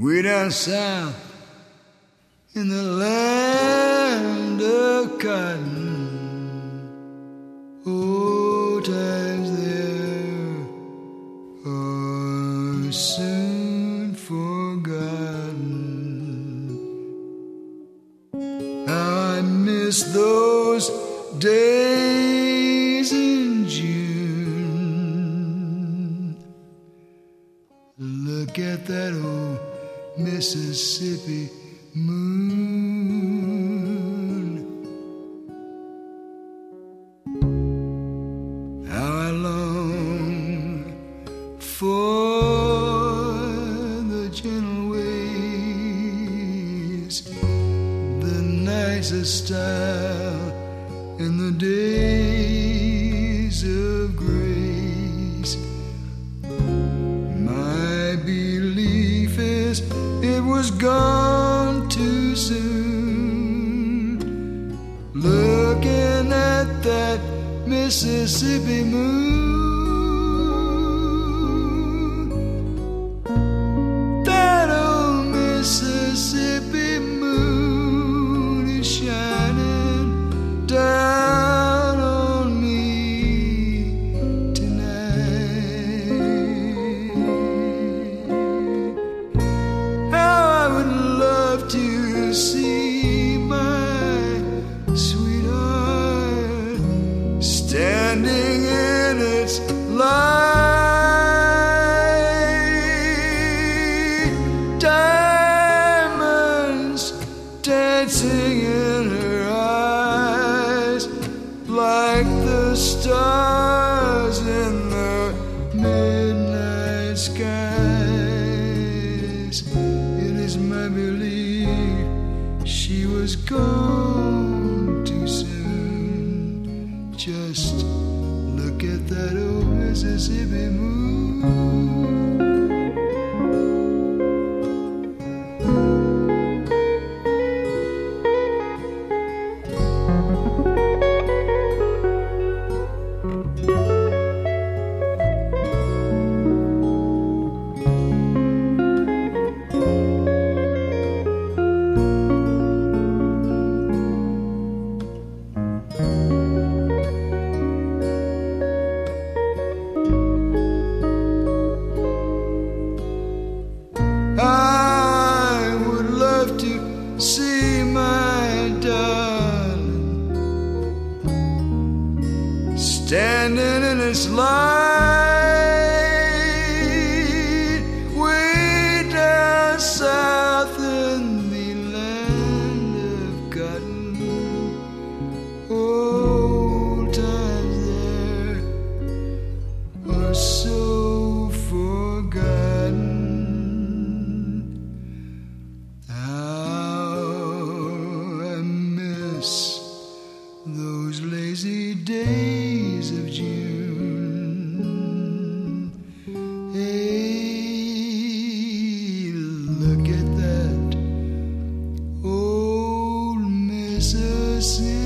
Way down south in the land of cotton. Old times there are soon forgotten. How I miss those days in June. Look at that old Mississippi moon. How I long for the gentle ways, the nicest style in the days of grace. My belief is it was gone too soon. Looking at that Mississippi moon. Standing in its light. Diamonds dancing in her eyes like the stars in the midnight skies. It is my belief she was gone that old Mississippi moon. Standing in its light listen.